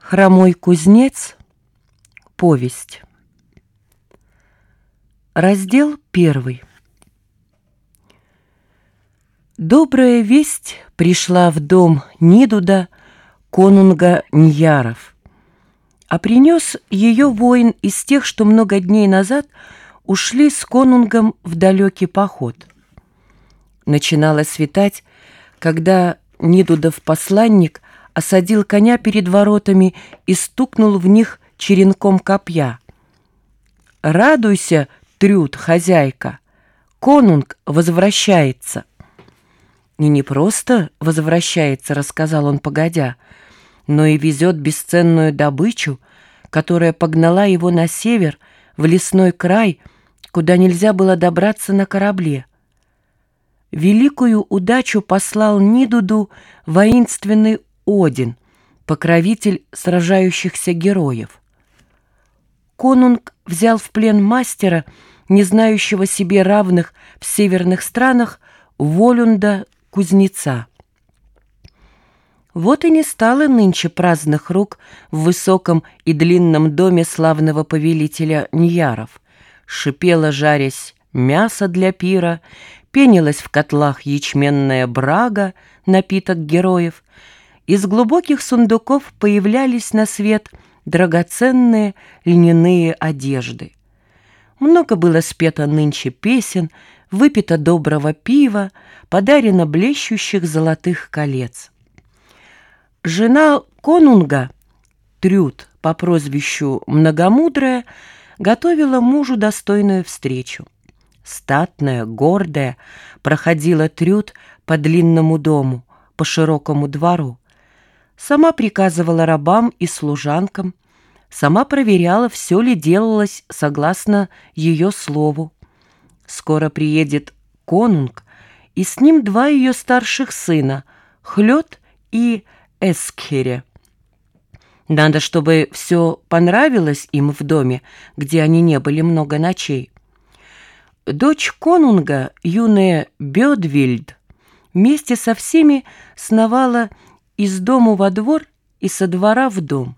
Хромой кузнец. Повесть. Раздел первый. Добрая весть пришла в дом Нидуда, конунга Ньяров. А принес ее воин из тех, что много дней назад ушли с конунгом в далекий поход. Начинало светать, когда Нидудов посланник осадил коня перед воротами и стукнул в них черенком копья. «Радуйся, Трюд, хозяйка! Конунг возвращается!» «И не просто возвращается», — рассказал он погодя, «но и везет бесценную добычу, которая погнала его на север, в лесной край, куда нельзя было добраться на корабле. Великую удачу послал Нидуду воинственный один, покровитель сражающихся героев. Конунг взял в плен мастера, не знающего себе равных в северных странах, Волюнда кузнеца. Вот и не стало нынче праздных рук в высоком и длинном доме славного повелителя Ньяров. Шипела, жарясь, мясо для пира, пенилась в котлах ячменная брага, напиток героев — из глубоких сундуков появлялись на свет драгоценные льняные одежды. Много было спето нынче песен, выпито доброго пива, подарено блещущих золотых колец. Жена конунга, Трюд по прозвищу Многомудрая, готовила мужу достойную встречу. Статная, гордая, проходила Трюд по длинному дому, по широкому двору сама приказывала рабам и служанкам, сама проверяла, все ли делалось согласно ее слову. Скоро приедет конунг, и с ним два ее старших сына, Хлёд и Эскхере. Надо, чтобы все понравилось им в доме, где они не были много ночей. Дочь конунга, юная Бёдвильд, вместе со всеми сновала из дому во двор и со двора в дом.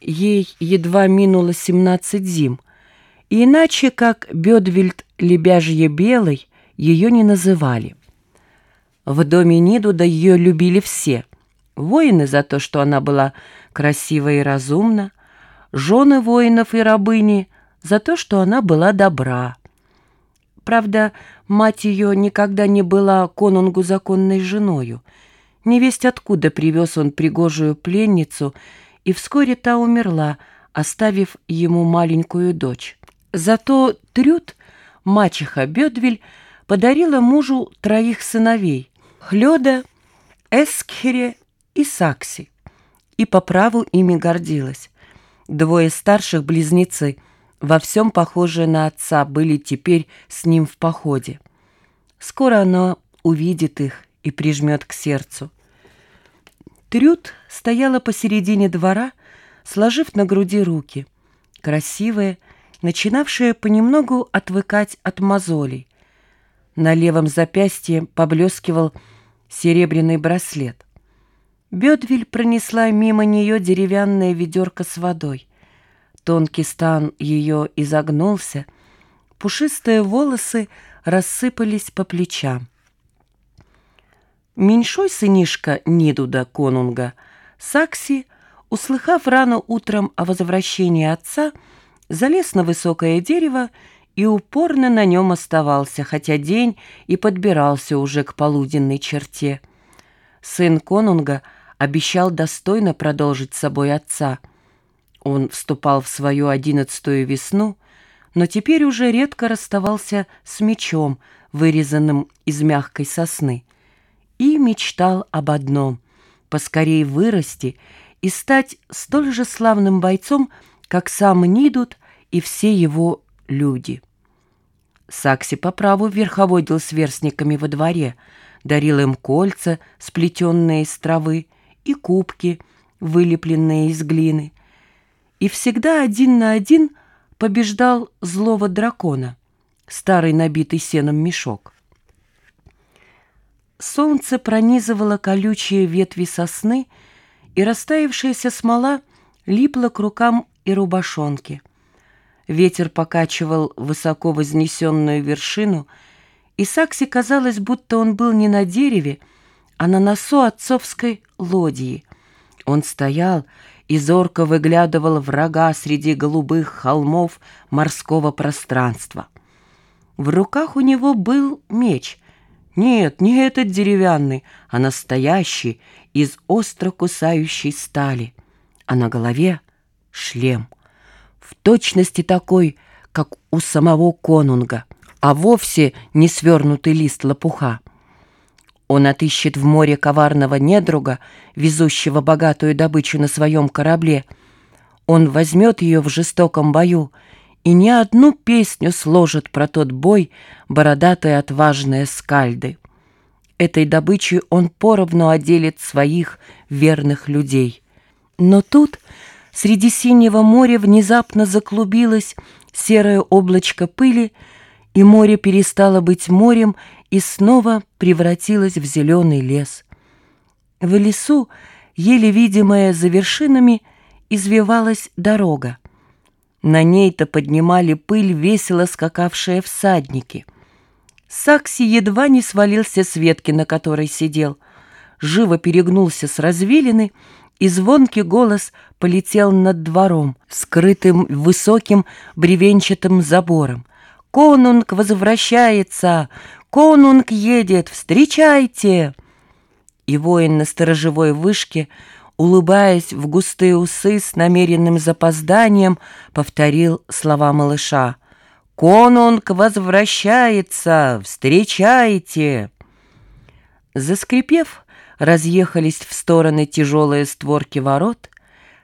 Ей едва минуло семнадцать зим, и иначе, как Бедвельд лебяжье белой, ее не называли. В доме Нидуда ее любили все. Воины за то, что она была красива и разумна, жены воинов и рабыни за то, что она была добра. Правда, мать ее никогда не была конунгу законной женою, Невесть откуда привез он пригожую пленницу, и вскоре та умерла, оставив ему маленькую дочь. Зато Трюд, мачеха Бедвель, подарила мужу троих сыновей — Хлёда, Эскхере и Сакси, и по праву ими гордилась. Двое старших близнецы, во всем похожие на отца, были теперь с ним в походе. Скоро она увидит их и прижмет к сердцу. Трюд стояла посередине двора, сложив на груди руки, красивая, начинавшая понемногу отвыкать от мозолей. На левом запястье поблескивал серебряный браслет. Бедвиль пронесла мимо нее деревянное ведерко с водой. Тонкий стан ее изогнулся, пушистые волосы рассыпались по плечам. Меньшой сынишка Нидуда Конунга, Сакси, услыхав рано утром о возвращении отца, залез на высокое дерево и упорно на нем оставался, хотя день и подбирался уже к полуденной черте. Сын Конунга обещал достойно продолжить собой отца. Он вступал в свою одиннадцатую весну, но теперь уже редко расставался с мечом, вырезанным из мягкой сосны и мечтал об одном — поскорей вырасти и стать столь же славным бойцом, как сам Нидут и все его люди. Сакси по праву верховодил сверстниками во дворе, дарил им кольца, сплетенные из травы, и кубки, вылепленные из глины. И всегда один на один побеждал злого дракона, старый набитый сеном мешок. Солнце пронизывало колючие ветви сосны и растаявшаяся смола липла к рукам и рубашонке. Ветер покачивал высоко вознесенную вершину, и Сакси казалось, будто он был не на дереве, а на носу отцовской лодии. Он стоял и зорко выглядывал врага среди голубых холмов морского пространства. В руках у него был меч. Нет, не этот деревянный, а настоящий, из остро кусающей стали. А на голове шлем. В точности такой, как у самого конунга, а вовсе не свернутый лист лопуха. Он отыщет в море коварного недруга, везущего богатую добычу на своем корабле. Он возьмет ее в жестоком бою и не одну песню сложит про тот бой бородатые отважные скальды. Этой добычей он поровну оделит своих верных людей. Но тут среди синего моря внезапно заклубилось серое облачко пыли, и море перестало быть морем и снова превратилась в зеленый лес. В лесу, еле видимая за вершинами, извивалась дорога. На ней-то поднимали пыль весело скакавшие всадники. Сакси едва не свалился с ветки, на которой сидел. Живо перегнулся с развилины, и звонкий голос полетел над двором, скрытым высоким бревенчатым забором. «Конунг возвращается! Конунг едет! Встречайте!» И воин на сторожевой вышке, улыбаясь в густые усы с намеренным запозданием, повторил слова малыша. «Конунг возвращается! Встречайте!» Заскрипев, разъехались в стороны тяжелые створки ворот,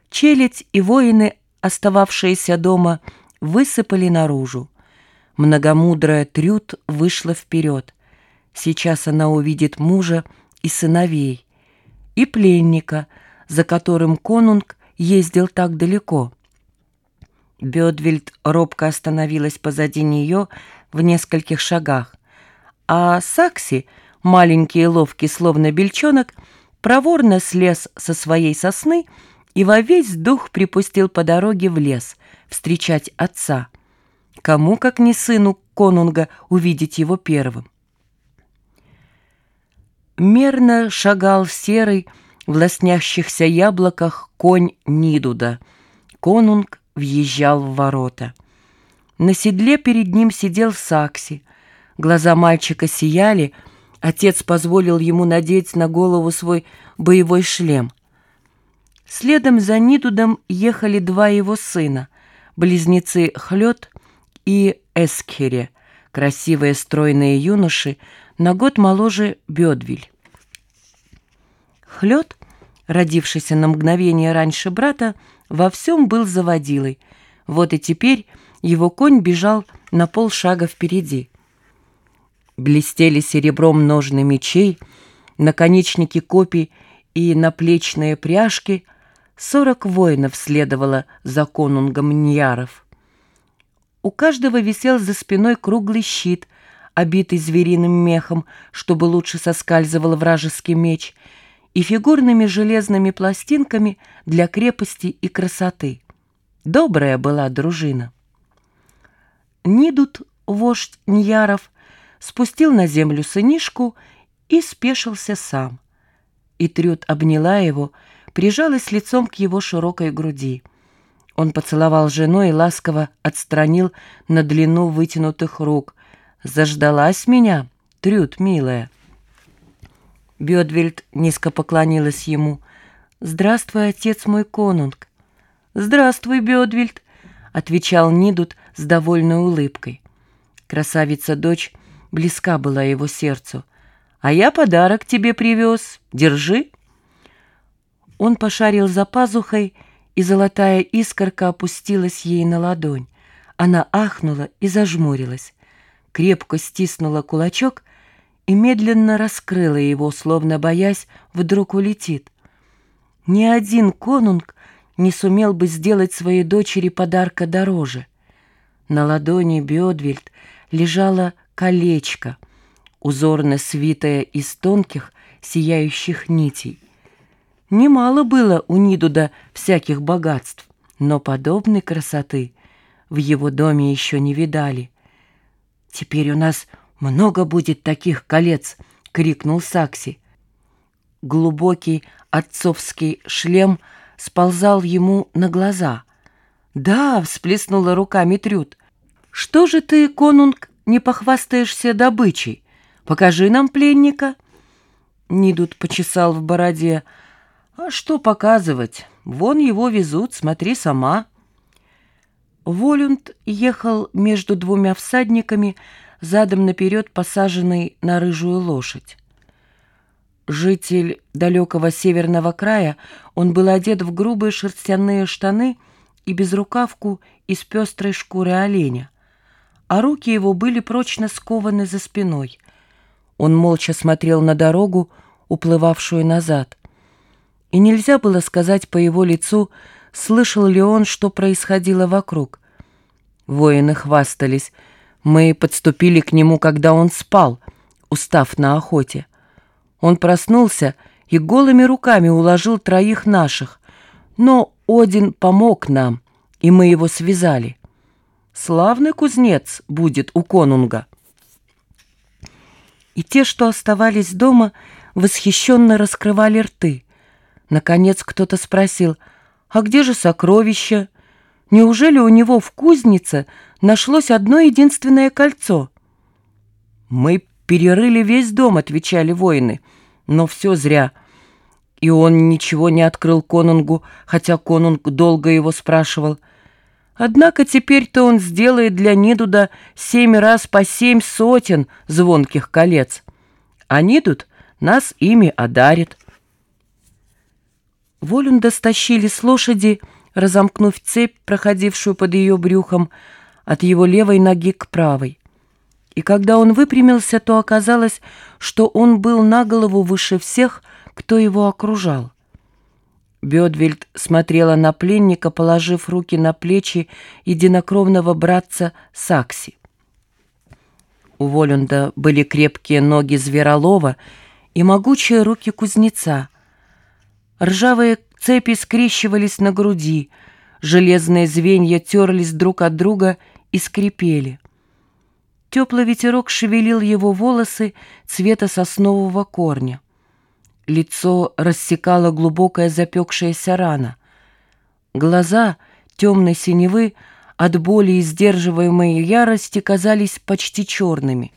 челядь и воины, остававшиеся дома, высыпали наружу. Многомудрая Трюд вышла вперед. Сейчас она увидит мужа и сыновей, и пленника, за которым конунг ездил так далеко. Бедвельд робко остановилась позади нее в нескольких шагах, а Сакси, маленький и ловкий, словно бельчонок, проворно слез со своей сосны и во весь дух припустил по дороге в лес встречать отца — Кому, как не сыну конунга, увидеть его первым? Мерно шагал серый в лоснящихся яблоках конь Нидуда. Конунг въезжал в ворота. На седле перед ним сидел Сакси. Глаза мальчика сияли, отец позволил ему надеть на голову свой боевой шлем. Следом за Нидудом ехали два его сына, близнецы Хлёд и Эскхере, красивые стройные юноши, на год моложе Бедвиль. Хлёд, родившийся на мгновение раньше брата, во всем был заводилой. Вот и теперь его конь бежал на полшага впереди. Блестели серебром ножны мечей, наконечники копий и наплечные пряжки. Сорок воинов следовало за конунгом Ньяров. У каждого висел за спиной круглый щит, обитый звериным мехом, чтобы лучше соскальзывал вражеский меч, и фигурными железными пластинками для крепости и красоты. Добрая была дружина. Нидут, вождь Ньяров, спустил на землю сынишку и спешился сам. И Трюд обняла его, прижалась лицом к его широкой груди — он поцеловал жену и ласково отстранил на длину вытянутых рук. «Заждалась меня, Трюд, милая?» Бедвельд низко поклонилась ему. «Здравствуй, отец мой конунг!» «Здравствуй, Бедвельд!» — отвечал Нидут с довольной улыбкой. Красавица-дочь близка была его сердцу. «А я подарок тебе привез. Держи!» Он пошарил за пазухой и золотая искорка опустилась ей на ладонь. Она ахнула и зажмурилась, крепко стиснула кулачок и медленно раскрыла его, словно боясь, вдруг улетит. Ни один конунг не сумел бы сделать своей дочери подарка дороже. На ладони Бедвельд лежало колечко, узорно свитое из тонких, сияющих нитей. Немало было у Нидуда всяких богатств, но подобной красоты в его доме еще не видали. «Теперь у нас много будет таких колец!» — крикнул Сакси. Глубокий отцовский шлем сползал ему на глаза. «Да!» — всплеснула руками Трюд. «Что же ты, конунг, не похвастаешься добычей? Покажи нам пленника!» Нидут почесал в бороде. «А что показывать? Вон его везут, смотри сама». Волюнд ехал между двумя всадниками, задом наперед посаженный на рыжую лошадь. Житель далекого северного края, он был одет в грубые шерстяные штаны и безрукавку из пестрой шкуры оленя, а руки его были прочно скованы за спиной. Он молча смотрел на дорогу, уплывавшую назад. И нельзя было сказать по его лицу, слышал ли он, что происходило вокруг. Воины хвастались. Мы подступили к нему, когда он спал, устав на охоте. Он проснулся и голыми руками уложил троих наших, но Один помог нам, и мы его связали. Славный кузнец будет у конунга. И те, что оставались дома, восхищенно раскрывали рты. Наконец кто-то спросил, «А где же сокровища? Неужели у него в кузнице нашлось одно единственное кольцо?» «Мы перерыли весь дом», — отвечали воины, «но все зря». И он ничего не открыл конунгу, хотя конунг долго его спрашивал. Однако теперь-то он сделает для Нидуда семь раз по семь сотен звонких колец. А Нидуд нас ими одарит. Волюнда стащили с лошади, разомкнув цепь, проходившую под ее брюхом, от его левой ноги к правой. И когда он выпрямился, то оказалось, что он был на голову выше всех, кто его окружал. Бедвельд смотрела на пленника, положив руки на плечи единокровного братца Сакси. У Волюнда были крепкие ноги зверолова и могучие руки кузнеца. Ржавые цепи скрещивались на груди, железные звенья терлись друг от друга и скрипели. Теплый ветерок шевелил его волосы цвета соснового корня. Лицо рассекала глубокая запекшаяся рана. Глаза темной синевы от боли и сдерживаемой ярости казались почти черными —